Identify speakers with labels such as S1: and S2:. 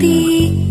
S1: 的。